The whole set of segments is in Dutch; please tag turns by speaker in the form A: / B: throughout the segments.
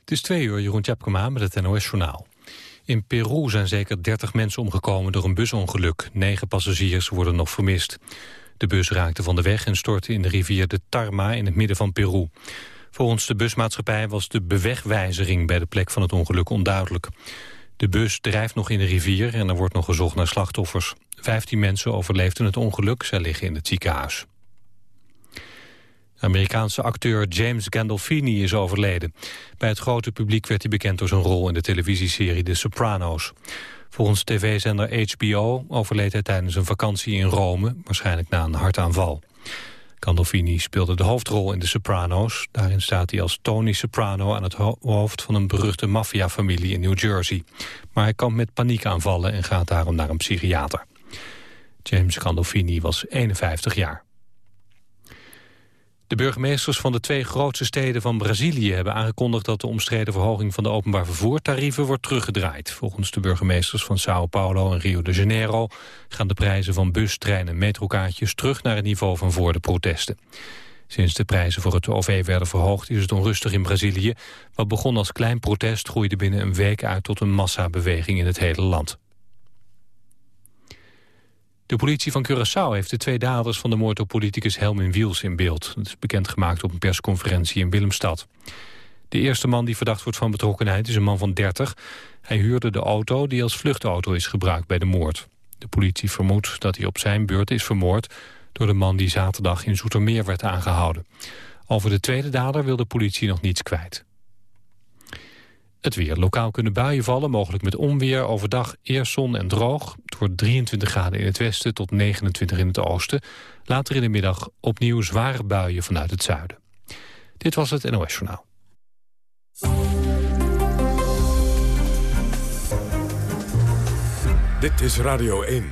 A: Het is twee uur, Jeroen Tjepkema met het NOS-journaal. In Peru zijn zeker 30 mensen omgekomen door een busongeluk. Negen passagiers worden nog vermist. De bus raakte van de weg en stortte in de rivier de Tarma in het midden van Peru. Volgens de busmaatschappij was de bewegwijzering bij de plek van het ongeluk onduidelijk. De bus drijft nog in de rivier en er wordt nog gezocht naar slachtoffers. Vijftien mensen overleefden het ongeluk, zij liggen in het ziekenhuis. Amerikaanse acteur James Gandolfini is overleden. Bij het grote publiek werd hij bekend door zijn rol in de televisieserie The Sopranos. Volgens tv-zender HBO overleed hij tijdens een vakantie in Rome, waarschijnlijk na een hartaanval. Gandolfini speelde de hoofdrol in The Sopranos. Daarin staat hij als Tony Soprano aan het hoofd van een beruchte maffiafamilie in New Jersey. Maar hij kampt met paniekaanvallen en gaat daarom naar een psychiater. James Gandolfini was 51 jaar. De burgemeesters van de twee grootste steden van Brazilië hebben aangekondigd dat de omstreden verhoging van de openbaar vervoertarieven wordt teruggedraaid. Volgens de burgemeesters van Sao Paulo en Rio de Janeiro gaan de prijzen van bus, trein en metrokaartjes terug naar het niveau van voor de protesten. Sinds de prijzen voor het OV werden verhoogd is het onrustig in Brazilië. Wat begon als klein protest groeide binnen een week uit tot een massabeweging in het hele land. De politie van Curaçao heeft de twee daders van de moord op politicus Helmin Wiels in beeld. Dat is bekendgemaakt op een persconferentie in Willemstad. De eerste man die verdacht wordt van betrokkenheid is een man van 30. Hij huurde de auto die als vluchtauto is gebruikt bij de moord. De politie vermoedt dat hij op zijn beurt is vermoord... door de man die zaterdag in Zoetermeer werd aangehouden. Over de tweede dader wil de politie nog niets kwijt. Het weer. Lokaal kunnen buien vallen, mogelijk met onweer. Overdag eerst zon en droog. Het wordt 23 graden in het westen tot 29 in het oosten. Later in de middag opnieuw zware buien vanuit het zuiden. Dit was het NOS Journaal.
B: Dit is Radio 1.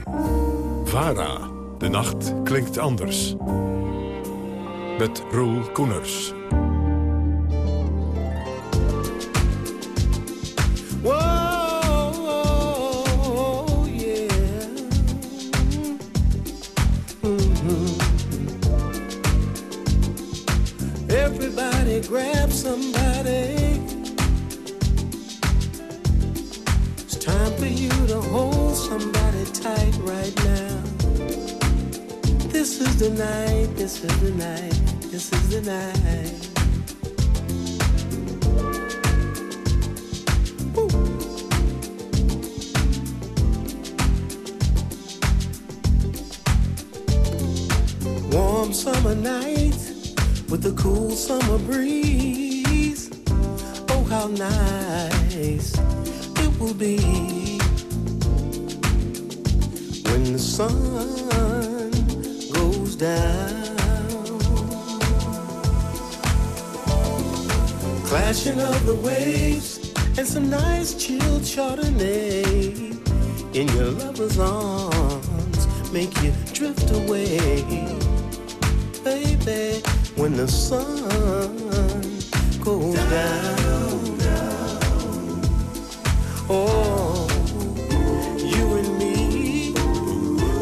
B: VARA. De nacht klinkt anders. Met Roel Koeners.
C: It's time for you to hold somebody tight right now. This is the night, this is the night, this is the night. Warm summer night with a cool summer breeze. How nice it will be when the sun goes down. Clashing of the waves and some nice chilled Chardonnay in your lover's arms make you drift away, baby. When the sun goes down, oh, you and me,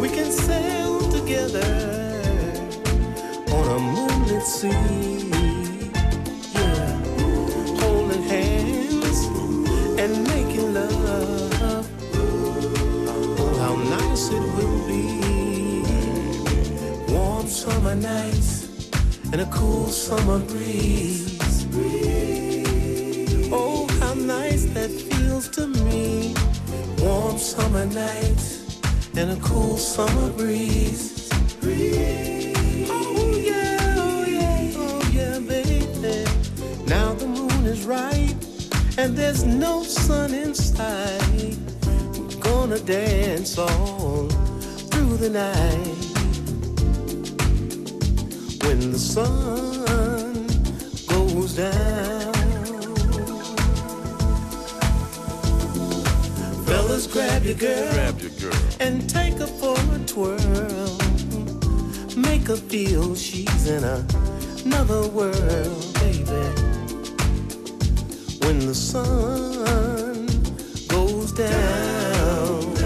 C: we can sail together on a moonlit sea. Yeah, holding hands and making love. Oh, how nice it will be. Warm summer nights and a cool summer breeze. And a cool summer breeze. Oh, yeah, oh, yeah, oh, yeah, baby. Now the moon is right and there's no sun inside. We're gonna dance all through the night when the sun goes down. Fellas, grab your girl,
B: Grab your.
C: And take her for a twirl. Make her feel she's in another world, baby. When the sun goes down.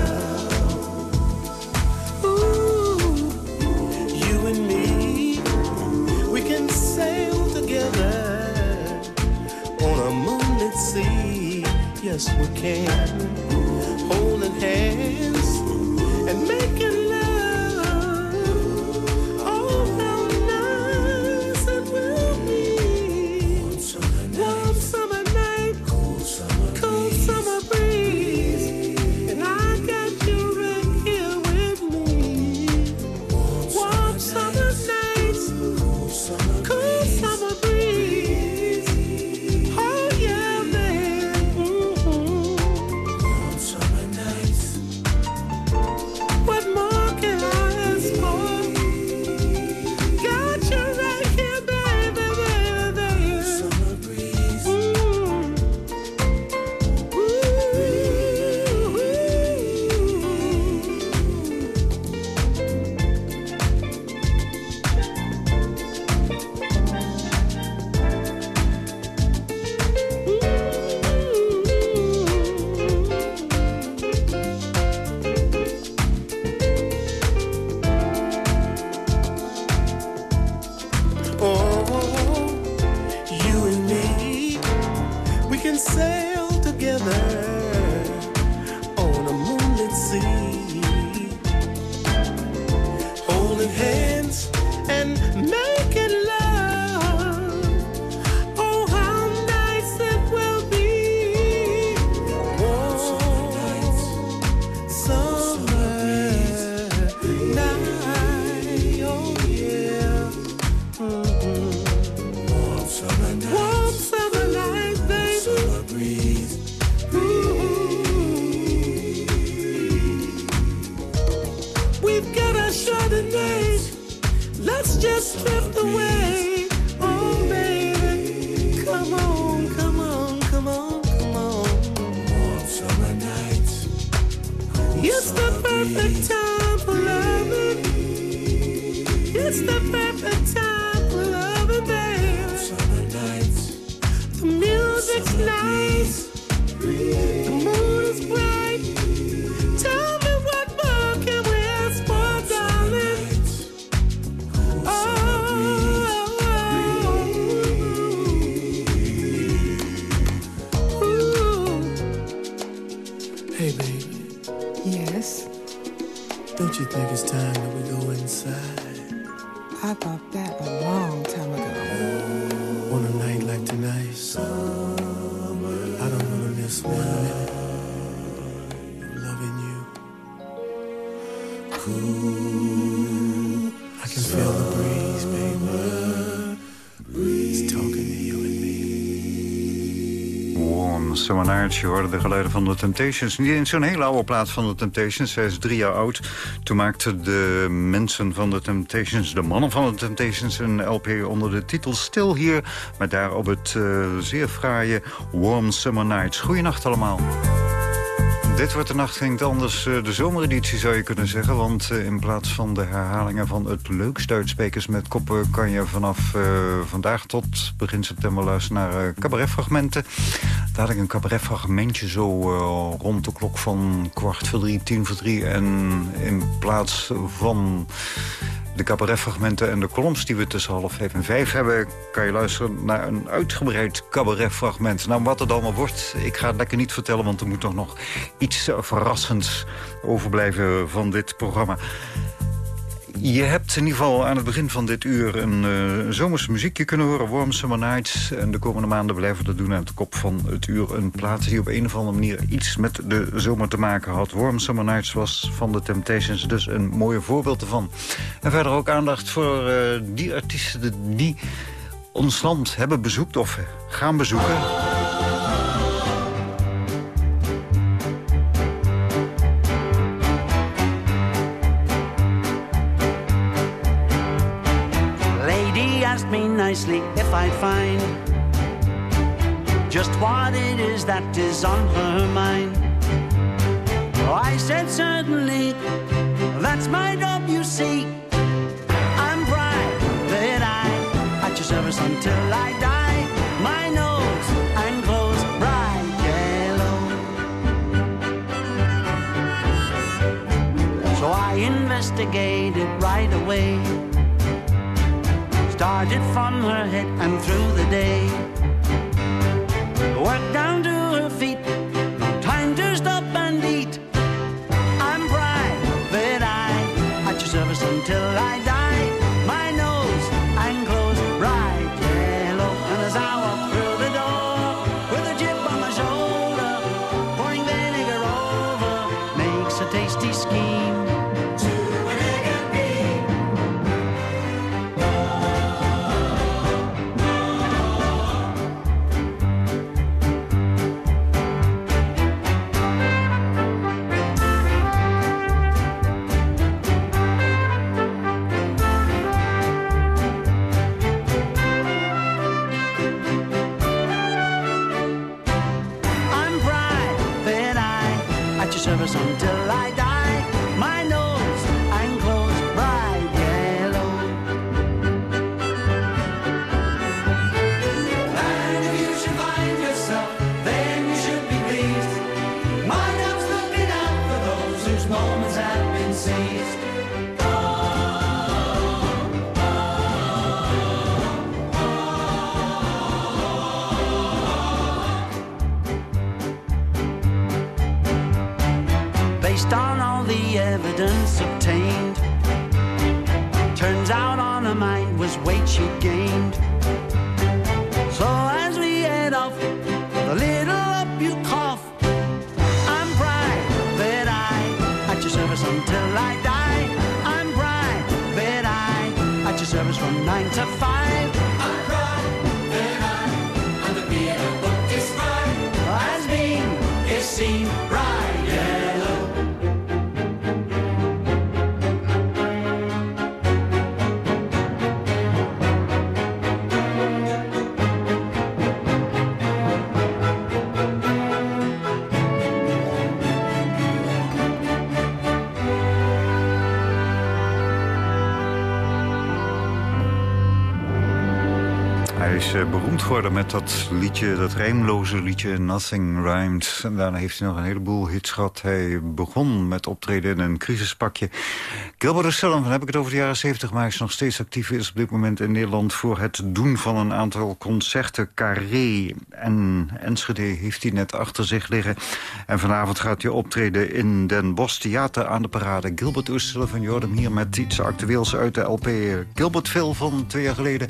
C: Ooh, you and me, we can sail together on a moonlit sea. yes we can. Don't you think it's time that we go inside?
D: I thought that a long time ago.
C: On a night like tonight.
E: Je hoorde de geluiden van de Temptations. Niet eens zo'n hele oude plaat van de Temptations. Zij is drie jaar oud. Toen maakten de mensen van de Temptations, de mannen van de Temptations... een LP onder de titel Stil hier. Met daar op het uh, zeer fraaie Warm Summer Nights. Goeienacht allemaal. Dit wordt de nacht ging anders uh, de zomereditie zou je kunnen zeggen. Want uh, in plaats van de herhalingen van het leukste uitsprekers met koppen... kan je vanaf uh, vandaag tot begin september luisteren naar cabaretfragmenten. Daar had ik een cabaretfragmentje zo rond de klok van kwart voor drie, tien voor drie. En in plaats van de cabaretfragmenten en de columns die we tussen half vijf en vijf hebben... kan je luisteren naar een uitgebreid cabaretfragment. Nou, wat het allemaal wordt, ik ga het lekker niet vertellen... want er moet toch nog iets verrassends overblijven van dit programma. Je hebt in ieder geval aan het begin van dit uur een uh, muziekje kunnen horen. Warm Summer Nights. En de komende maanden blijven we dat doen aan de kop van het uur. Een plaat die op een of andere manier iets met de zomer te maken had. Warm Summer Nights was van de Temptations dus een mooie voorbeeld ervan. En verder ook aandacht voor uh, die artiesten die ons land hebben bezoekt of gaan bezoeken.
F: Nicely if I'd find just what it is that is on her mind. Oh, I said, certainly, that's my job, you see. I'm private eye at your service until I die. My nose and clothes bright yellow. So I investigated right away started from her head and through the day. Worked down to her feet, no time to stop and eat. I'm proud that I at your service until I die. Based on all the evidence obtained. Turns out on her mind was weight she gained. So as we head off, the little up you cough. I'm private eye at your service until I die. I'm private eye at your service from nine to five.
E: Beroemd met dat liedje, dat rijmloze liedje Nothing Rhymed. En daarna heeft hij nog een heleboel hits gehad. Hij begon met optreden in een crisispakje. Gilbert O'Sullivan, dan heb ik het over de jaren 70... maar hij is nog steeds actief is op dit moment in Nederland... voor het doen van een aantal concerten. Carré en Enschede heeft hij net achter zich liggen. En vanavond gaat hij optreden in Den Bosch Theater aan de parade. Gilbert O'Sullivan, je hoort hier met iets actueels uit de LP. Gilbert Phil van twee jaar geleden...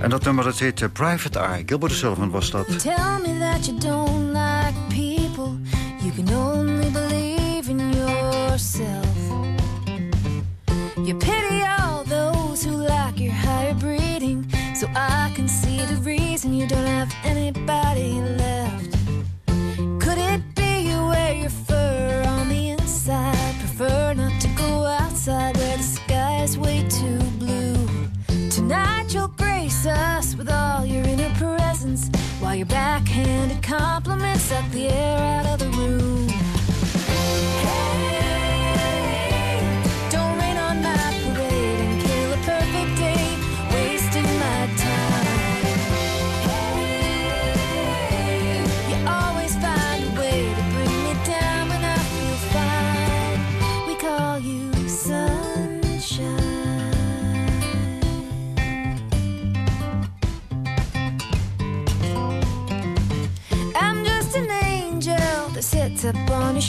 E: En dat nummer dat heet Private Eye. Gilbert Sullivan was dat.
G: Tell me that you don't like people. You can only believe in yourself. You pity all those who lack your higher breeding. So I can see the reason you don't have anybody left. Could it be you wear your fur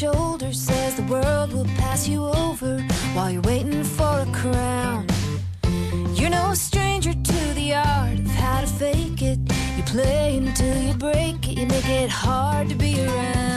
G: shoulder, says the world will pass you over while you're waiting for a crown. You're no stranger to the art of how to fake it. You play until you break it, you make it hard to be around.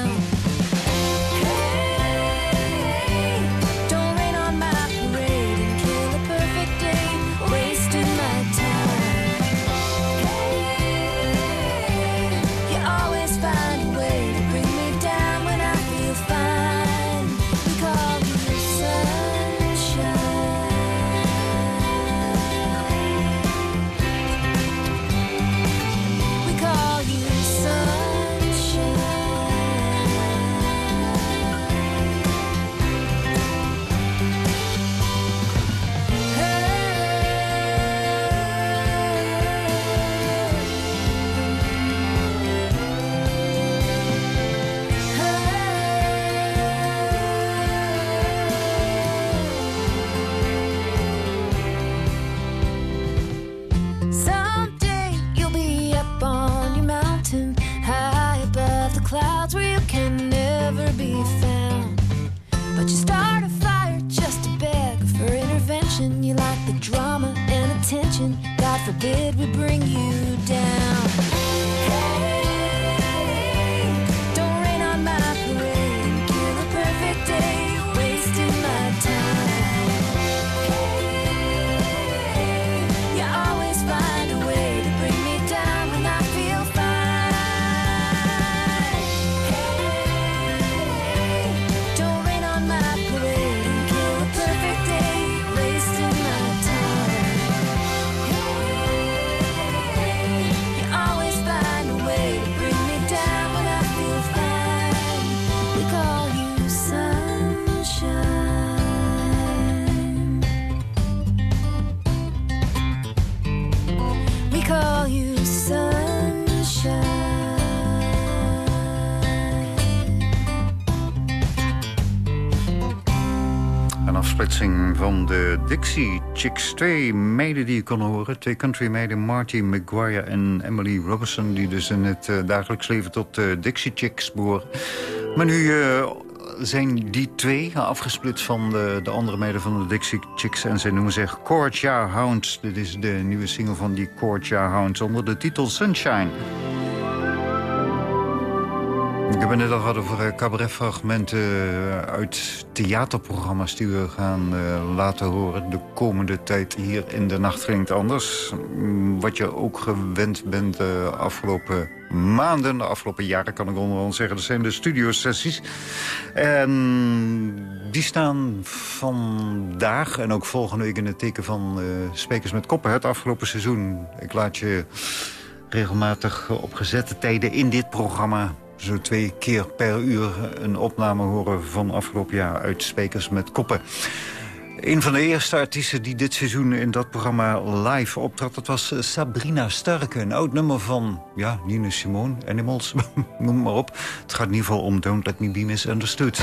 H: Van de Dixie Chicks. Twee meiden die je kon horen. Twee country meiden, Marty McGuire en Emily Robertson... die dus in het uh, dagelijks leven tot de Dixie Chicks behoren. Maar nu uh, zijn die twee afgesplitst van de, de andere meiden van de Dixie Chicks... en zij noemen zich Courtyard Hounds. Dit is de nieuwe single van die Courtyard Hounds onder de titel Sunshine. Ik heb net al gehad over uh, cabaretfragmenten uh, uit theaterprogramma's... die we gaan uh, laten horen de komende tijd hier in de Nacht Klinkt Anders. Mm, wat je ook gewend bent de afgelopen maanden, de afgelopen jaren kan ik onderhand zeggen... dat zijn de studiosessies. En die staan vandaag en ook volgende week in het teken van Spekers met Koppen... het afgelopen seizoen. Ik laat je regelmatig op gezette tijden in dit programma zo twee keer per uur een opname horen van afgelopen jaar uit Spekers met Koppen. Een van de eerste artiesten die dit seizoen in dat programma live optrad... dat was Sabrina Starke, een oud nummer van ja, Nina Simone, Animals, noem maar op. Het gaat in ieder geval om Don't Let Me Be Misunderstood.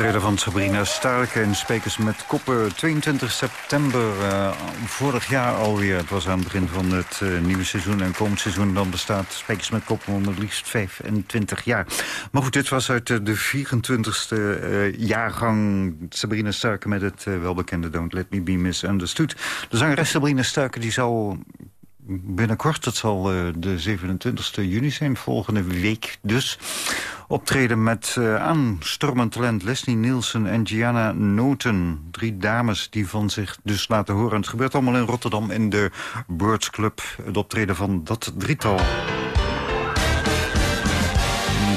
H: Optreden van Sabrina Starke en Spekers met Koppen. 22 september eh, vorig jaar alweer. Het was aan het begin van het eh, nieuwe seizoen. En komend seizoen dan bestaat Spekers met Koppen om het liefst 25 jaar. Maar goed, dit was uit eh, de 24e eh, jaargang. Sabrina Starke met het welbekende Don't Let Me Be Misunderstood. De zangeres Sabrina Starke die zal binnenkort, het zal eh, de 27e juni zijn, volgende week dus
I: optreden met uh, aanstormend talent Leslie Nielsen en Gianna Noten. Drie dames die van zich dus laten horen. Het gebeurt allemaal in Rotterdam in de Birds Club. Het optreden van dat drietal.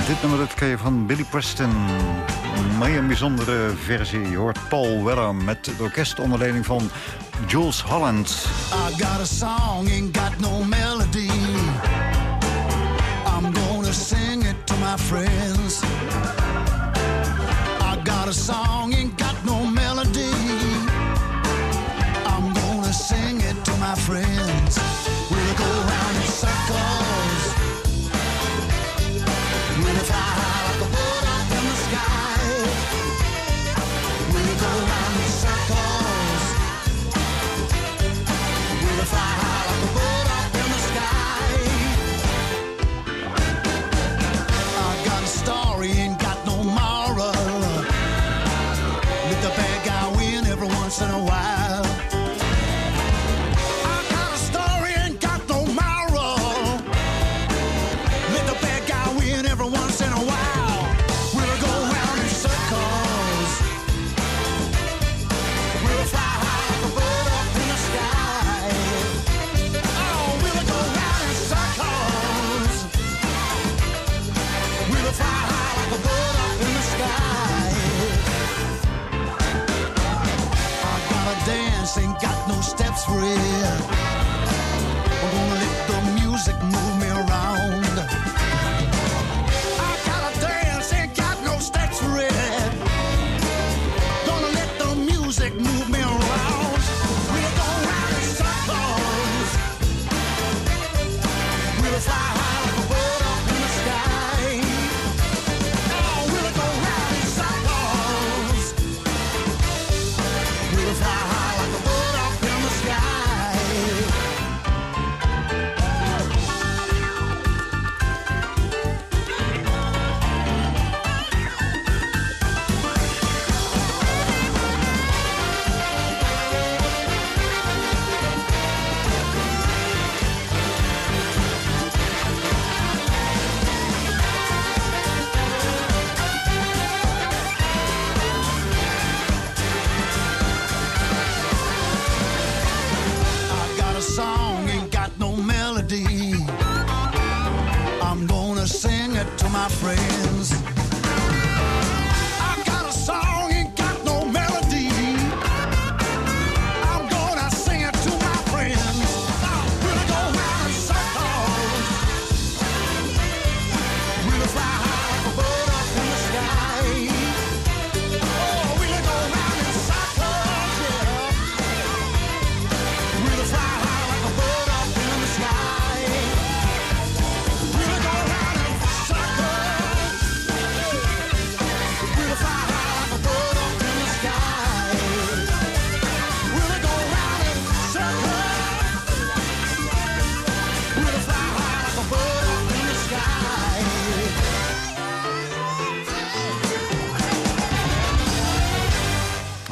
I: Dit nummer dat ken je van Billy Preston. Maar een bijzondere versie. Je hoort Paul Weller met de orkestonderleiding van Jules Holland. I got a song, ain't got no melody. I'm gonna sing it to my friends. I got a song, ain't got no melody. I'm gonna sing it to my friends. Dance, ain't got no steps for it. I'm gonna let the music move me around.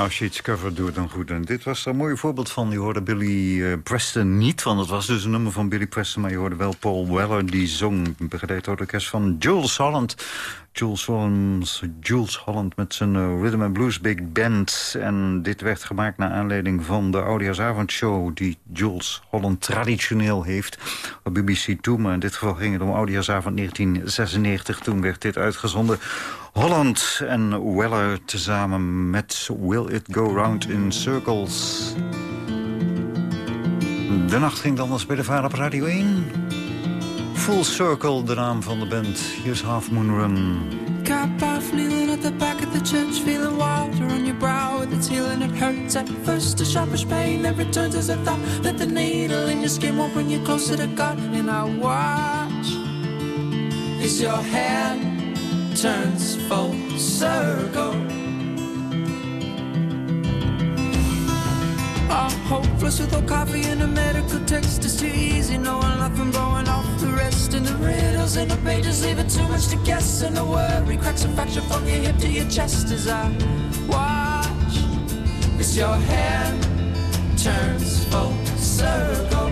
I: Als je iets cover doet, dan goed. En dit was er een mooi voorbeeld van. Je hoorde Billy eh, Preston niet, want het was dus een nummer van Billy Preston... maar je hoorde wel Paul Weller, die zong, begeleid door de orkest van Jules Holland. Jules Holland, Jules Holland met zijn eh, Rhythm and Blues Big Band. En dit werd gemaakt naar aanleiding van de Oudejaarsavondshow... die Jules Holland traditioneel heeft op BBC Two. Maar in dit geval ging het om Oudejaarsavond 1996. Toen werd dit uitgezonden... Holland en Weller tezamen met Will It Go Round in Circles. De nacht ging dan als bij de Vader op Radio 1. Full Circle, de naam van de band. Hier is Half Moon Run.
G: Cap off, kneeling at the back of the church, feeling water on your brow its healing. It hurts at first, a sharpish pain that returns as a thought that the needle in your skin won't bring you closer to God. And I watch as your hand turns full circle. I'm hopeless without coffee and a medical text. It's too easy knowing nothing, blowing off the rest. And the riddles in the pages leaving too much to guess. And the worry cracks a fracture from your hip to your chest as I watch as your hand turns full circle.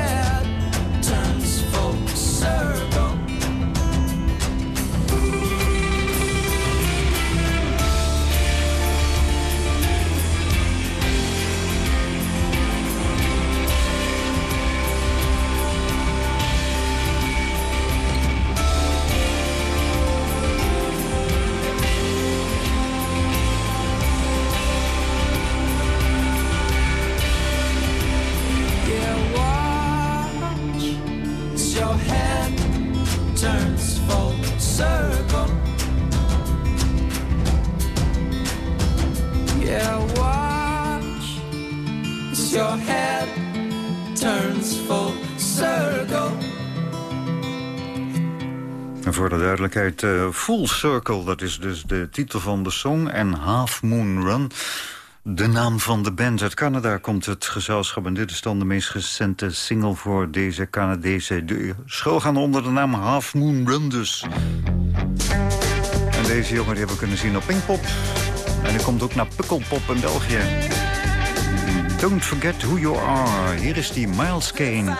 J: duidelijkheid, eh, Full Circle, dat is dus de titel van de song. En Half Moon Run, de naam van de band. Uit Canada komt het gezelschap. En dit is dan de meest recente single voor deze Canadese. De school gaan onder de naam Half Moon Run dus. En deze jongen die hebben we kunnen zien op Pinkpop. En die komt ook naar Pukkelpop in België. Don't forget who you are. Hier is die Miles Kane.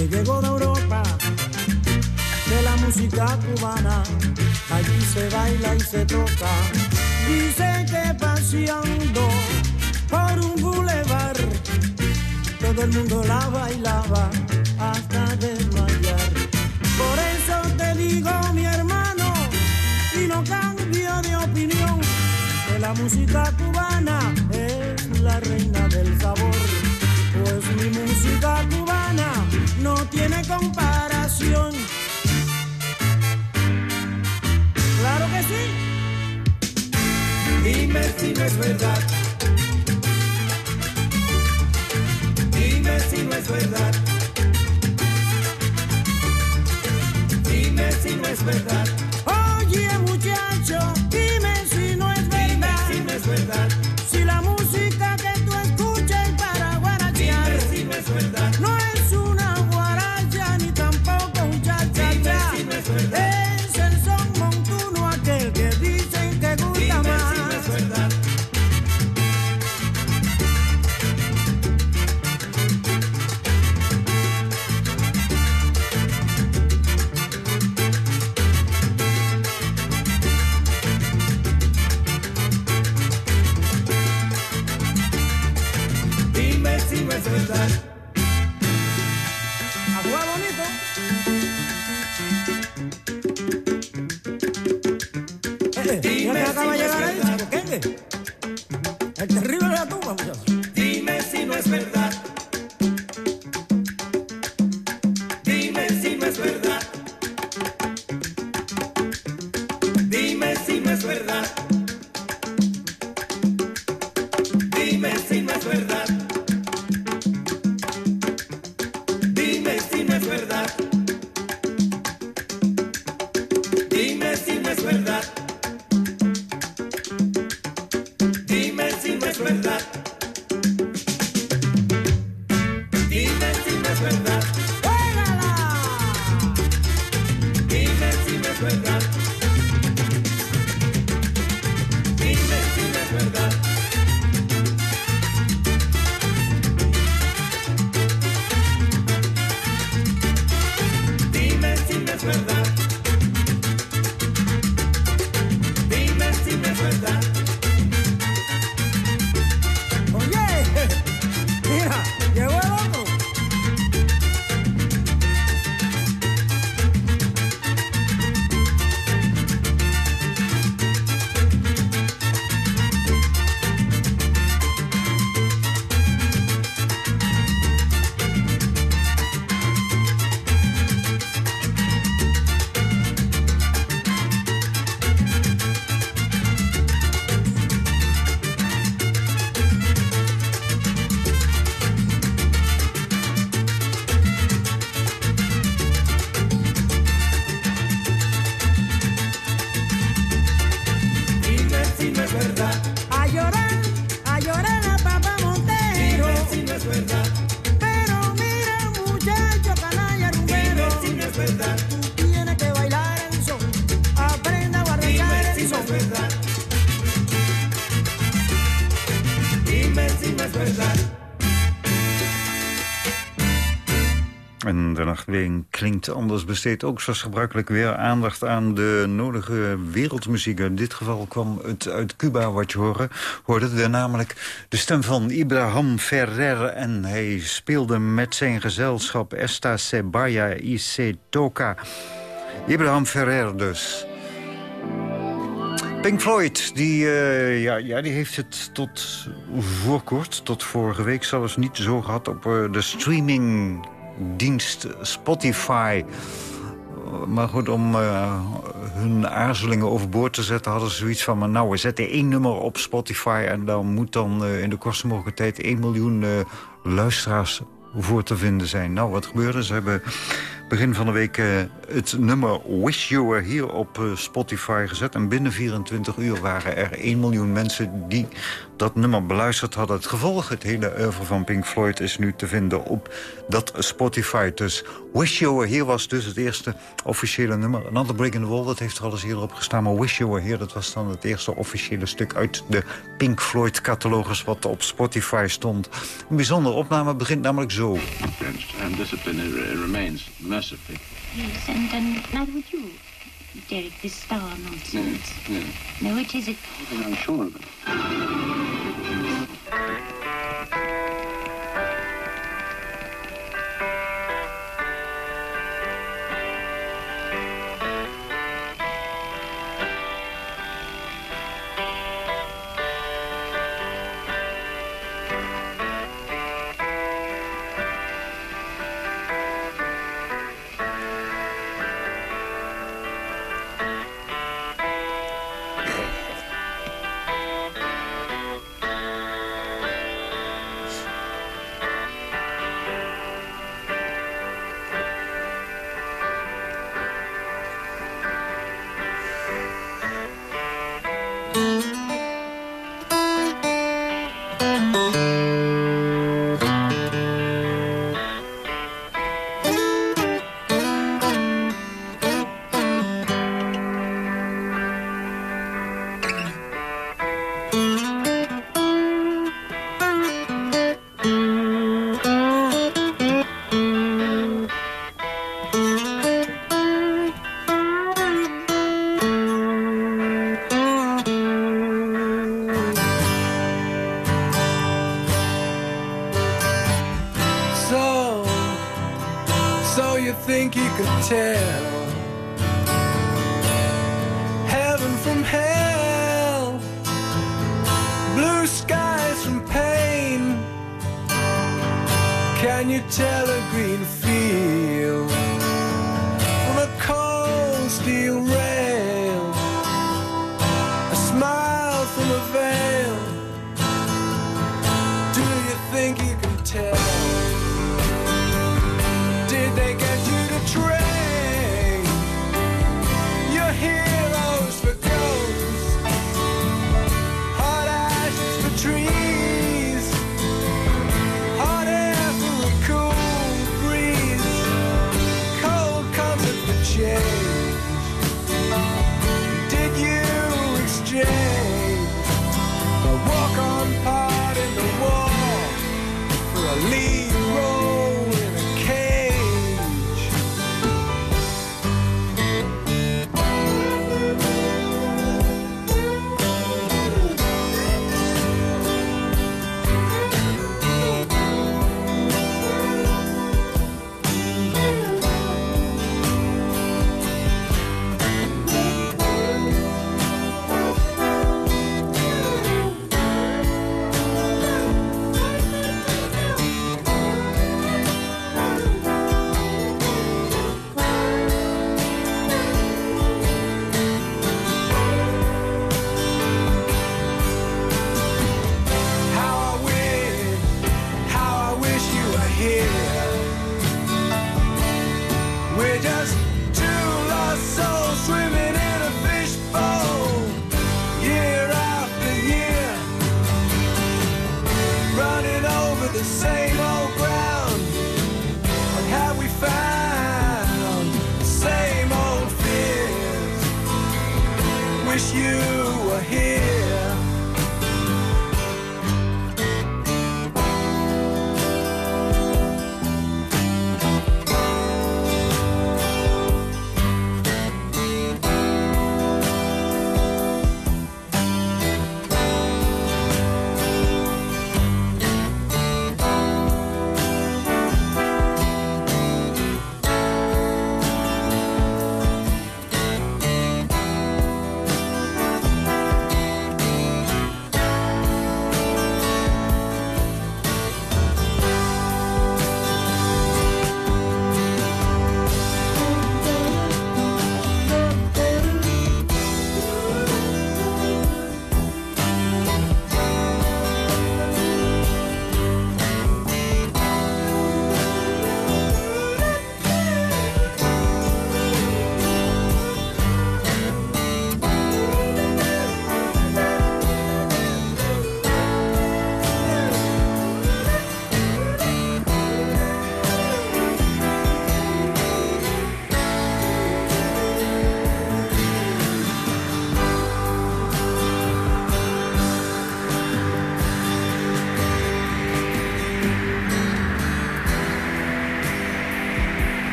K: Que llegó de Europa, de la música cubana, allí se baila y se toca. Dice que paseando por un bulevar, todo el mundo la bailaba hasta desmayar. Por eso te digo, mi hermano, y no cambio de opinión, que la música cubana es la reina del sabor. Pues mi música cubana no tiene comparación. Claro que sí.
L: Dime si no es verdad. Dime si no es verdad. Dime si no es verdad.
E: En de nachtween klinkt anders besteedt ook zoals gebruikelijk weer aandacht aan de nodige wereldmuziek. In dit geval kwam het uit Cuba wat je hoorde. hoorde de, namelijk de stem van Ibrahim Ferrer. En hij speelde met zijn gezelschap Esta Sebaya Se Toca. Ibrahim Ferrer dus. Pink Floyd, die, eh, ja, ja, die heeft het tot voor kort, tot vorige week zelfs niet zo gehad op eh, de streamingdienst Spotify. Maar goed, om eh, hun aarzelingen overboord te zetten... hadden ze zoiets van, maar nou, we zetten één nummer op Spotify... en dan moet dan eh, in de kortste mogelijke tijd 1 miljoen eh, luisteraars voor te vinden zijn. Nou, wat gebeurde? Ze hebben Begin van de week eh, het nummer Wish You Were Here op eh, Spotify gezet. En binnen 24 uur waren er 1 miljoen mensen die dat nummer beluisterd hadden. Het gevolg, het hele oeuvre van Pink Floyd is nu te vinden op dat Spotify. Dus Wish You Were Here was dus het eerste officiële nummer. Another Break in the Wall, dat heeft er al eens eerder op gestaan. Maar Wish You Were Here, dat was dan het eerste officiële stuk uit de Pink Floyd catalogus wat op Spotify stond. Een bijzondere opname begint namelijk zo.
M: Discipline remains mercifully.
N: Yes, and, and neither would you, Derek, this star nonsense. No, it isn't.
M: I'm sure of it.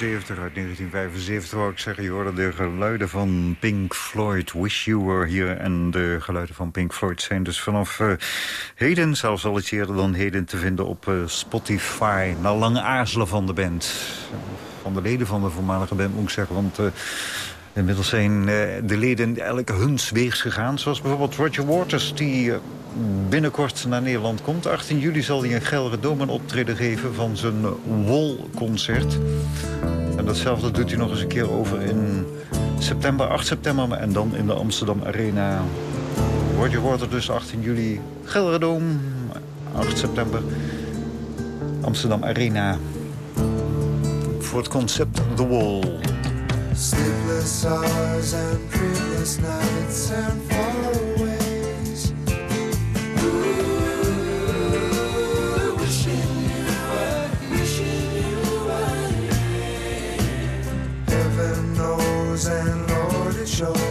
E: 1975, uit 1975 wou ik zeggen. Je hoorde de geluiden van Pink Floyd, Wish You Were Here. En de geluiden van Pink Floyd zijn dus vanaf uh, heden, zelfs al iets eerder dan heden, te vinden op uh, Spotify. Na lang aarzelen van de band. Van de leden van de voormalige band moet ik zeggen, want... Uh, Inmiddels zijn de leden eigenlijk huns weegs gegaan. Zoals bijvoorbeeld Roger Waters, die binnenkort naar Nederland komt. 18 juli zal hij een Gelre een optreden geven van zijn Wol-concert. En datzelfde doet hij nog eens een keer over in september, 8 september... en dan in de Amsterdam Arena. Roger Waters dus 18 juli, Gelre 8 september, Amsterdam Arena. Voor het concept The Wall. Sleepless hours and dreamless nights and
O: faraways. Ooh, wishing
C: you were, wishing you were here.
O: Heaven knows, and Lord, it shows.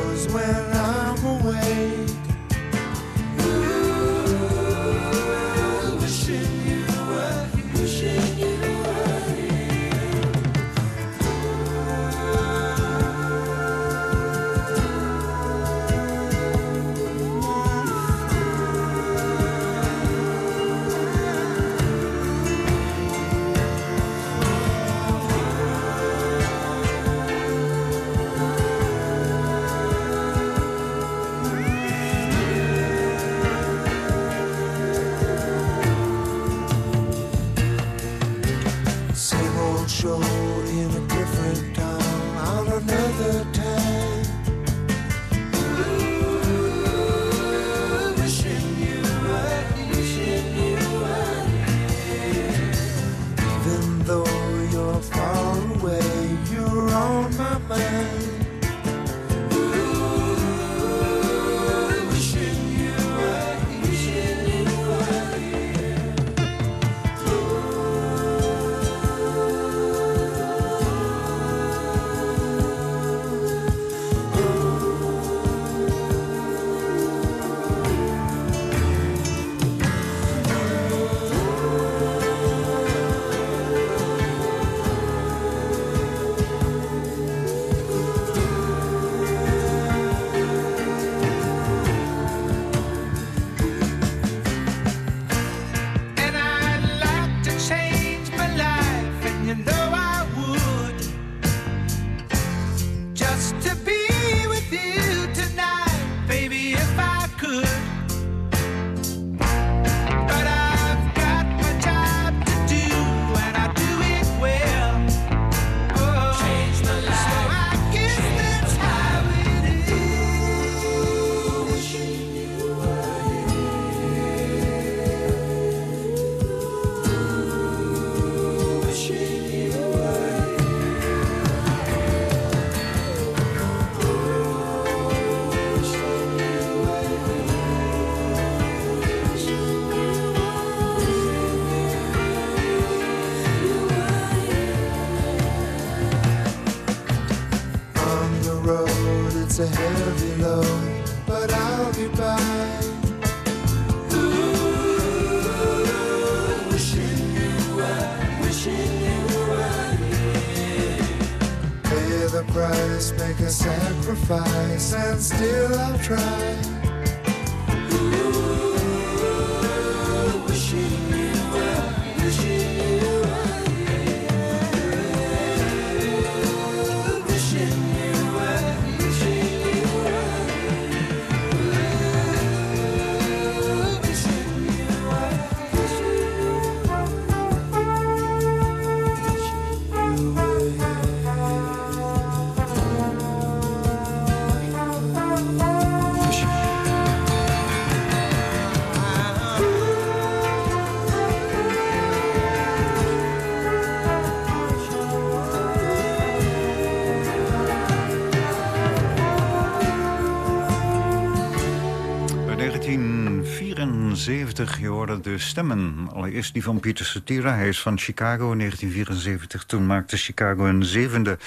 E: Je hoorde de stemmen. Allereerst die van Peter Cetera. Hij is van Chicago in 1974. Toen maakte Chicago een zevende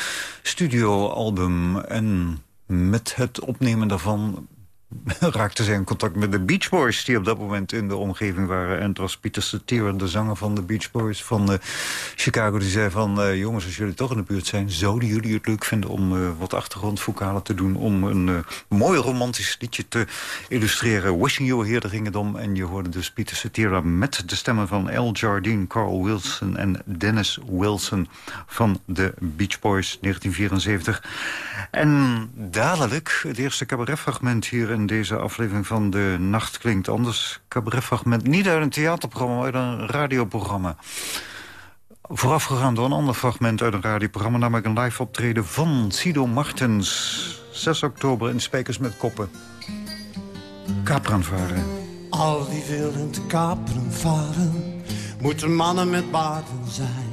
E: studioalbum. En met het opnemen daarvan raakte zij in contact met de Beach Boys... die op dat moment in de omgeving waren. En het was Pieter Cetera, de zanger van de Beach Boys van uh, Chicago... die zei van, uh, jongens, als jullie toch in de buurt zijn... zouden jullie het leuk vinden om uh, wat achtergrondvokalen te doen... om een mooi romantisch liedje te illustreren. Wishing You Were Here, ging het om. En je hoorde dus Pieter Cetera met de stemmen van Al Jardine... Carl Wilson en Dennis Wilson van de Beach Boys 1974. En dadelijk het eerste cabaretfragment hier in deze aflevering van De Nacht Klinkt Anders. Cabaretfragment niet uit een theaterprogramma, maar uit een radioprogramma. Voorafgegaan door een ander fragment uit een radioprogramma... namelijk een live optreden van Sido Martens. 6 oktober in Spijkers met Koppen. Kaperen varen.
P: Al die wilden te kaperen varen... moeten mannen met baarden zijn.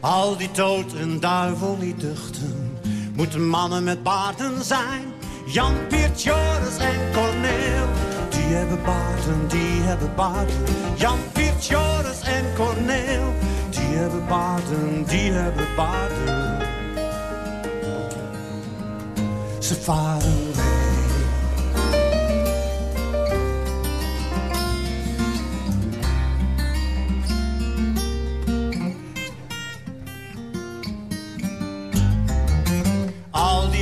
P: Al die dood en duivel niet duchten... moeten mannen met baarden zijn. Jan, Piert, Joris en Corneel. Die hebben baarden, die hebben baarden. Jan, Piert, Joris en Corneel. Die hebben baarden, die hebben baarden. Ze varen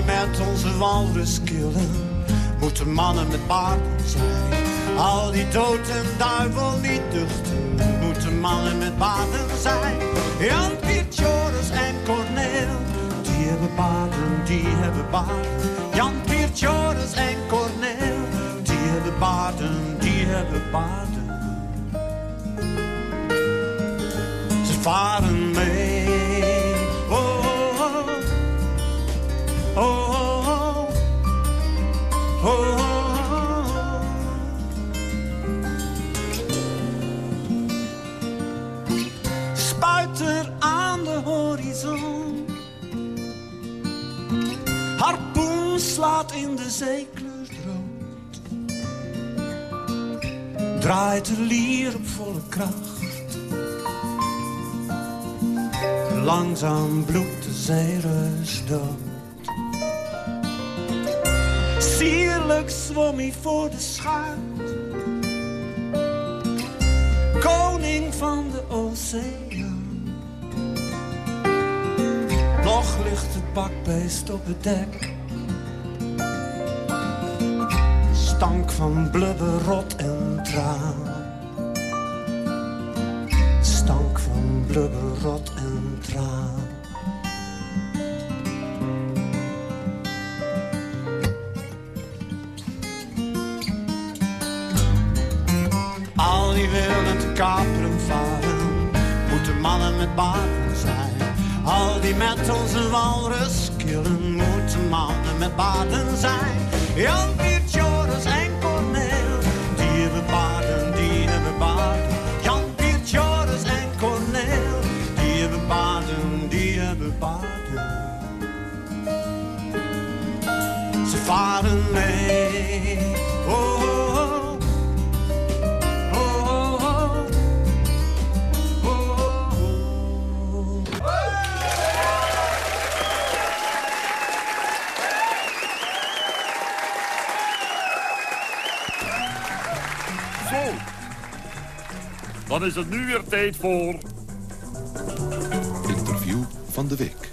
P: met onze walrus killen, moeten mannen met baarden zijn. Al die dood en duivel niet duchten, moeten mannen met baarden zijn. Jan, Piet, Joris en Corneel, die hebben baarden, die hebben baarden. Jan, Piet, Joris en Corneel, die hebben baarden, die hebben baarden. Ze varen mee. In de zee kleurt rood. Draait de lier op volle kracht. Langzaam bloedt de zeereus dood. Sierlijk zwom hij voor de schuit. Koning van de oceaan. Nog ligt het bakbeest op het dek. Van blubber, rot en traan. Stank van blubber, rot en traan. Al die willen te kaperen varen, moeten mannen met baarden zijn. Al die met onze walrus killen, moeten mannen met baarden zijn.
Q: Zo. Dan is het nu weer tijd voor...
R: Interview van de week.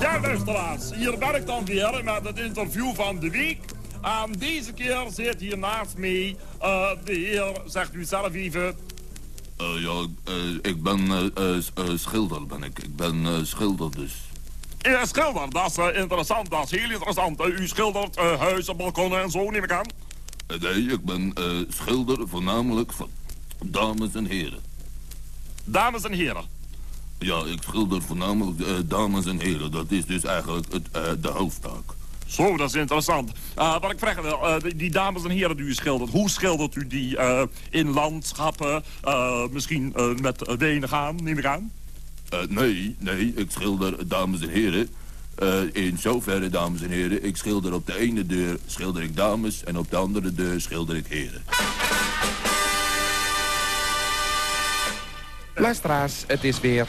Q: Ja, luisteraars. Hier ben ik dan weer met het interview van de week. En deze keer zit hier naast mij eh, de heer, zegt u zelf even...
S: Eh, ja, eh, ik ben eh, eh, eh, schilder, ben ik. Ik ben eh, schilder dus.
Q: Ja, schilder, dat is eh, interessant, dat is heel interessant. U schildert eh, huizen, balkonnen en zo, neem ik aan.
S: Nee, ik ben eh, schilder voornamelijk van dames en heren.
Q: Dames en heren.
S: Ja, ik schilder voornamelijk dames en heren. Dat is dus eigenlijk het, de hoofdtaak.
Q: Zo, dat is interessant. Wat ik vragen wil, die, die dames en heren die u schildert, hoe schildert u die in landschappen, misschien met uh, wenen gaan, neem ik aan?
S: Eh, nee, nee, ik schilder dames en heren. Eh, in zoverre, dames en heren, ik schilder op de ene deur schilder ik dames... en op de andere deur schilder ik heren.
R: Luisteraars, het is weer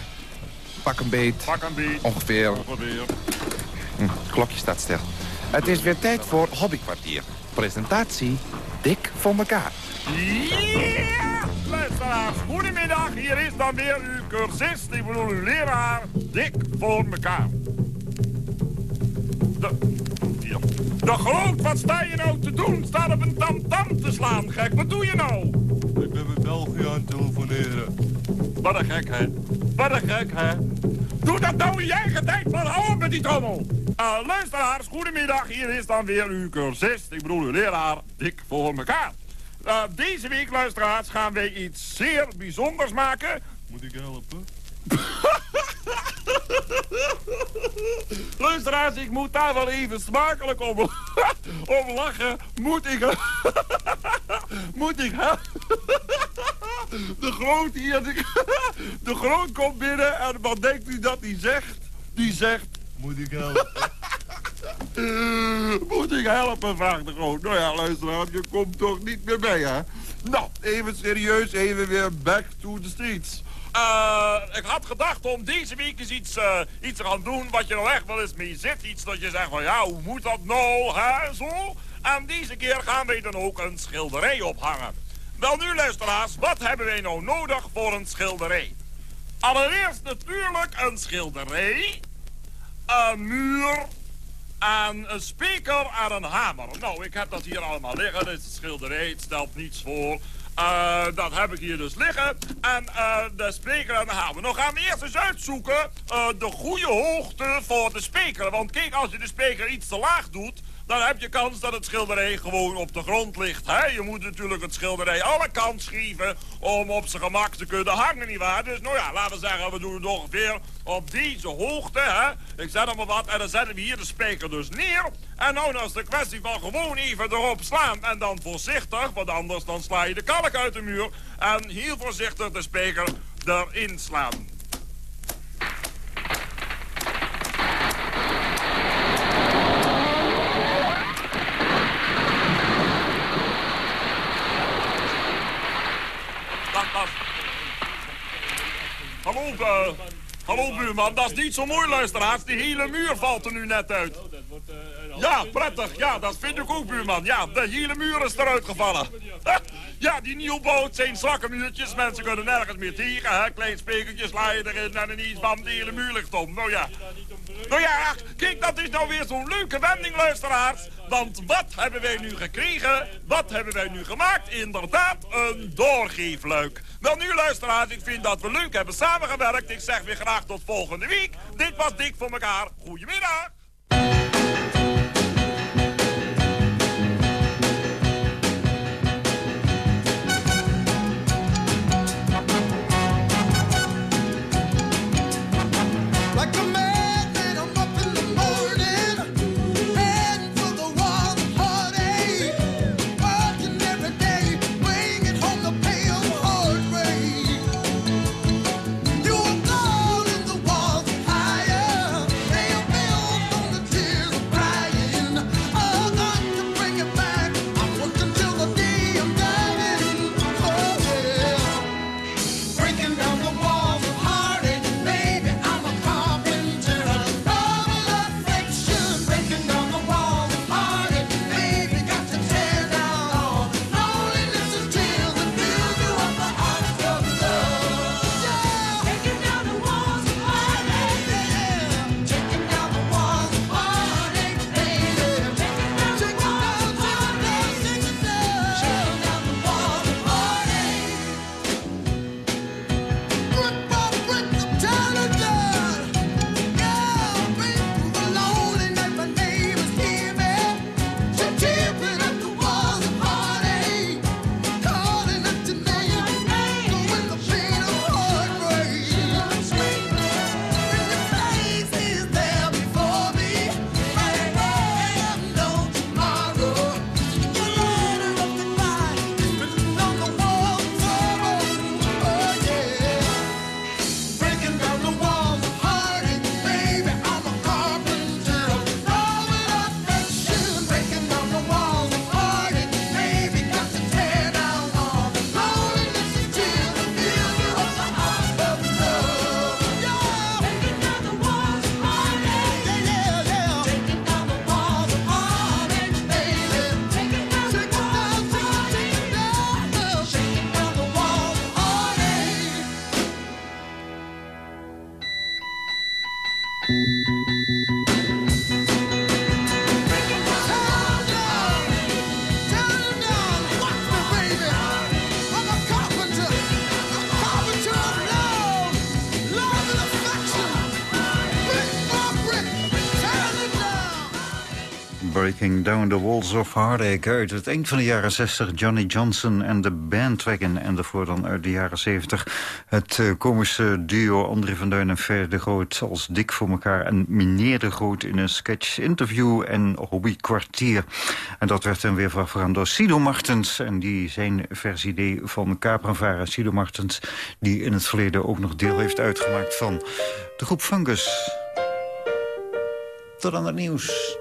R: pak een beet.
Q: Pak een beet.
R: Ongeveer
Q: Ongeveer.
R: Hm, klokje staat stil. Het is weer tijd voor Hobbykwartier. Presentatie Dik voor elkaar.
Q: Luisteraars, goedemiddag. Hier is dan weer uw cursist, ik bedoel uw leraar, dik voor mekaar. De, hier. de groot, wat sta je nou te doen? Staat op een tamtam te slaan, gek. Wat doe je nou?
T: Ik ben met België aan het telefoneren.
Q: Wat een gek, hè? Wat een gek, hè? Doe dat nou in je eigen tijd, van hou met die trommel. Uh, luisteraars, goedemiddag. Hier is dan weer uw cursist, ik bedoel uw leraar, dik voor mekaar. Uh, deze week, luisteraars, gaan wij iets zeer bijzonders maken.
T: Moet ik helpen?
Q: Luisteraars, ik moet daar wel even smakelijk om, om lachen. Moet ik... moet ik... De groot hier... De, de groot komt binnen en wat denkt u dat hij zegt? Die zegt...
T: Moet ik helpen?
Q: Moet ik helpen, vraagt de groot. Nou ja, luisteraar, je komt toch niet meer mee, hè? Nou, even serieus, even weer back to the streets. Uh, ik had gedacht om deze week eens iets, uh, iets te gaan doen wat je nou echt wel eens mee zit. Iets dat je zegt van ja, hoe moet dat nou, hè, zo? En deze keer gaan wij dan ook een schilderij ophangen. Wel nu, luisteraars, wat hebben wij nou nodig voor een schilderij? Allereerst natuurlijk een schilderij, een muur een speaker en een hamer. Nou, ik heb dat hier allemaal liggen. Dit is een schilderij, het stelt niets voor. Uh, dat heb ik hier dus liggen. En uh, de speaker en de hamer. Nou gaan we eerst eens uitzoeken uh, de goede hoogte voor de speaker. Want kijk, als je de speaker iets te laag doet dan heb je kans dat het schilderij gewoon op de grond ligt. Hè? Je moet natuurlijk het schilderij alle kant schieven om op zijn gemak te kunnen hangen, nietwaar? Dus nou ja, laten we zeggen, we doen het ongeveer op deze hoogte, hè? Ik zet hem maar wat en dan zetten we hier de spijker dus neer. En nou, dan is de kwestie van gewoon even erop slaan. En dan voorzichtig, want anders dan sla je de kalk uit de muur. En heel voorzichtig de spijker erin slaan. Uh, hallo buurman, dat is niet zo mooi luisteraars. Die hele muur valt er nu net uit. Ja, prettig. Ja, dat vind ik ook, buurman. Ja, de hele muur is eruit gevallen. Ja, die nieuwbouw zijn zwakke muurtjes. Mensen kunnen nergens meer tegen. Hè? Klein spekertje sla erin en ineens bam, de hele muur ligt om. Nou ja. Nou ja, kijk, dat is nou weer zo'n leuke wending, luisteraars. Want wat hebben wij nu gekregen? Wat hebben wij nu gemaakt? Inderdaad, een doorgeefluik. Wel nu, luisteraars, ik vind dat we leuk hebben samengewerkt. Ik zeg weer graag tot volgende week. Dit was Dik voor elkaar. Goedemiddag.
E: Down the Walls of Heartache uit het eind van de jaren 60. Johnny Johnson en de Bandwagon. En daarvoor dan uit de jaren 70 het uh, komische duo André van Duin en Fer de Groot... als dik voor elkaar en meneer de Groot in een sketch interview en hobbykwartier. En dat werd dan weer veranderd door Sido Martens. En die zijn versie D van Capranvara. Sido Martens die in het verleden ook nog deel heeft uitgemaakt van de groep Fungus... Tot aan het nieuws.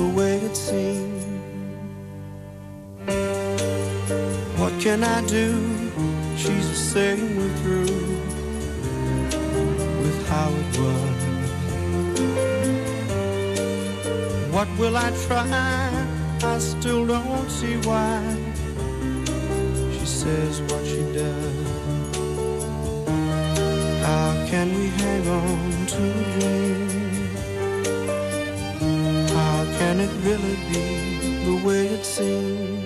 U: the way it seems? What can I do? She's saying we're through with how it was. What will I try? I still don't see why she says what she does. How can we hang on to a dream? Can it really be the way it seems?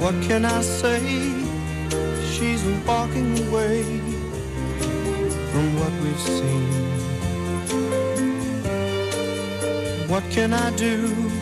U: What can I say? She's walking away from what we've seen. What can I do?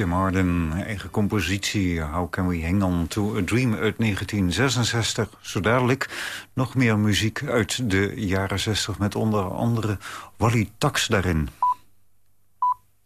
E: Tim Harden, eigen compositie How Can We Hang On To A Dream uit 1966. Zo dadelijk nog meer muziek uit de jaren 60 met onder andere Wally Tax daarin.